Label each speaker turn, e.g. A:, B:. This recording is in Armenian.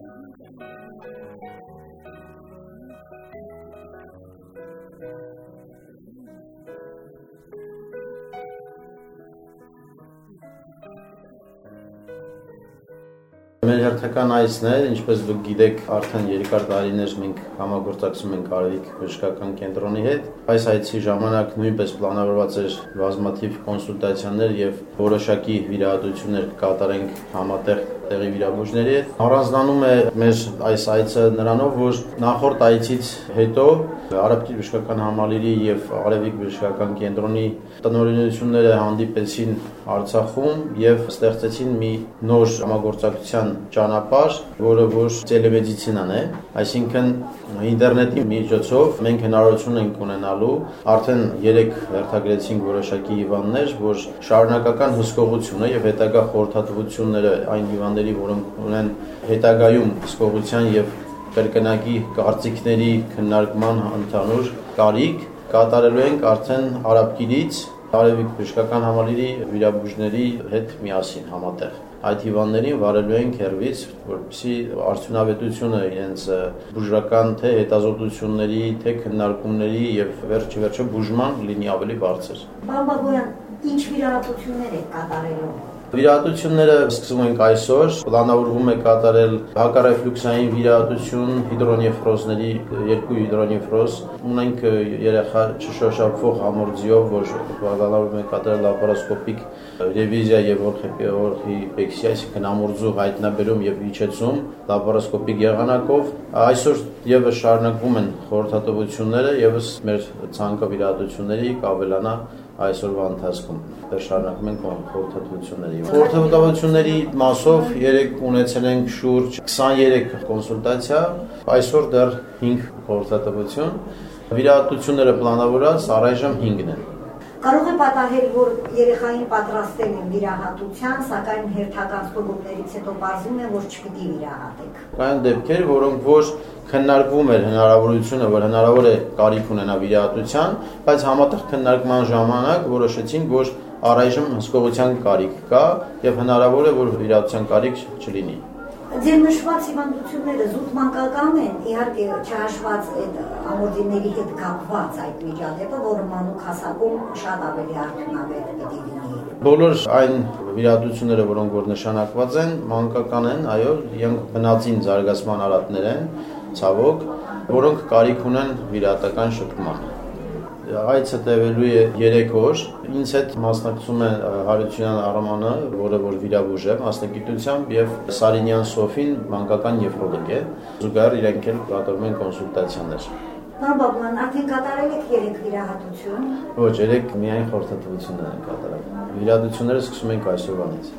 A: Մեր հերթական այցն է, ինչպես դուք գիտեք, արդեն երկար տարիներ մենք համագործակցում ենք Արևիկ բժշկական կենտրոնի հետ։ Այս այցի ժամանակ նույնպես պլանավորված էր բազմաթիվ կոնսուլտացիաներ եւ որոշակի վիրահատություններ կատարենք համատեղ տեղի վիրաբույժների հետ։ Առանձնանում է մեր այս այցը նրանով, որ նախորդ այցից հետո Արաբկիր բժշկական համալիրի եւ Արևիկ բժշկական կենտրոնի տնօրինությունները հանդիպեցին Արցախում եւ ստեղծեցին մի նոր համագործակցության ճանապարհ, որը որ տելեմեդիցինան է, այսինքն ինտերնետի միջոցով մենք հնարավորություն ենք ունենալու արդեն 3 հերթագրեցինք որոշակի հիվանդներ, որ շարունակական հսկողությունը եւ հետագա խորհրդատվությունները այն հիվանդների, որոնք ունեն հետագայում հսկողության եւ կրկնակի կարծիքների քննարկման ընդհանուր կարիք կատարելու ենք արդեն Արաբկիրից Արևիկ բժշկական համալիրի վիրաբույժների հետ միասին համատեղ այդ հիվանդներին վարելու են քերվից, որպեսզի արդյունավետությունը իրենց բուժական թե հետազոտությունների, թե քննարկումների եւ վերջի վերջը բուժման լինի ավելի բարձր։
B: Բաբագոյան, ինչ վիրահատություններ եք կատարելու
A: Վիրահատությունները սկսում ենք այսօր, պլանավորվում է կատարել հակառեֆլյուքսային վիրահատություն, հիդրոնեֆրոզների երկու հիդրոնեֆրոզ, ունենք երեխա չշոշափվող համորձիով, որ պլանավորվում է կատարել լապարոսկոպիկ ռևիզիա եւ օրխիպեքսիա, այսինքն ամորձու հայտնաբերում եւ իջեցում լապարոսկոպիկ եղանակով։ Այսօր եւս շարունակվում են խորհրդատվությունները, եւս մեր ցանկը վիրահատությունների կավելանա այսօրվա ընթացքում դեռ շարունակում ենք խորհրդատվությունների։ Խորհրդատվությունների մասով երեք ունեցել ենք շուրջ 23 կոնսուլտացիա, այսօր դեռ 5 խորհրդատվություն։ Վիրահատությունները պլանավորած առայժմ 5-ն են։
B: Կարող է պատահել, որ երեխային պատրաստել են վիրահատության, սակայն հերթական ստուգումներից հետո բարձում է, որ չպիտի վիրահատեք։
A: Կային դեպքեր, որոնք որ քննարկվում էր հնարավորությունը, որ հնարավոր է կարիք ունենա վիրահատության, բայց համատեղ քննարկման ժամանակ որոշեցինք, որ առայժմ հսկողության կարիք կա եւ հնարավոր է, որ վիրահատության կարիք չլինի։
B: Ձեր նշված հիվանդությունները զուտ մանկական են, իհարկե չհաշված այդ ամորդիների հետ կապված այդ միջադեպը, որը մանուկ հասակում շատ ավելի արդյունավետ պիտի լինի։
A: Բոլոր այն վիրահատությունները, որոնք որ նշանակված են, մանկական են, այո, իրենք բնածին զարգացման արատներ են, ցավոք, որոնք կարիք ունեն վիրահատական շփման այցը տևելու է 3 օր։ Ինձ հետ մասնակցում է Հարությունյան Արմանը, որը որ վիրաբույժ է մասնագիտությամբ եւ Սարինյան Սոֆին մանկական նեֆրոլոգ է։ Զուգահեռ իրենք էլ կատարում են կոնսուլտացիաներ։
B: Բաբական, արդեն կատարել եք 3 վիրահատություն։
A: Ոչ, 3 միայն խորհրդատվություններ են կատարել։ Վիրահատությունները սկսում ենք այսօրվանից։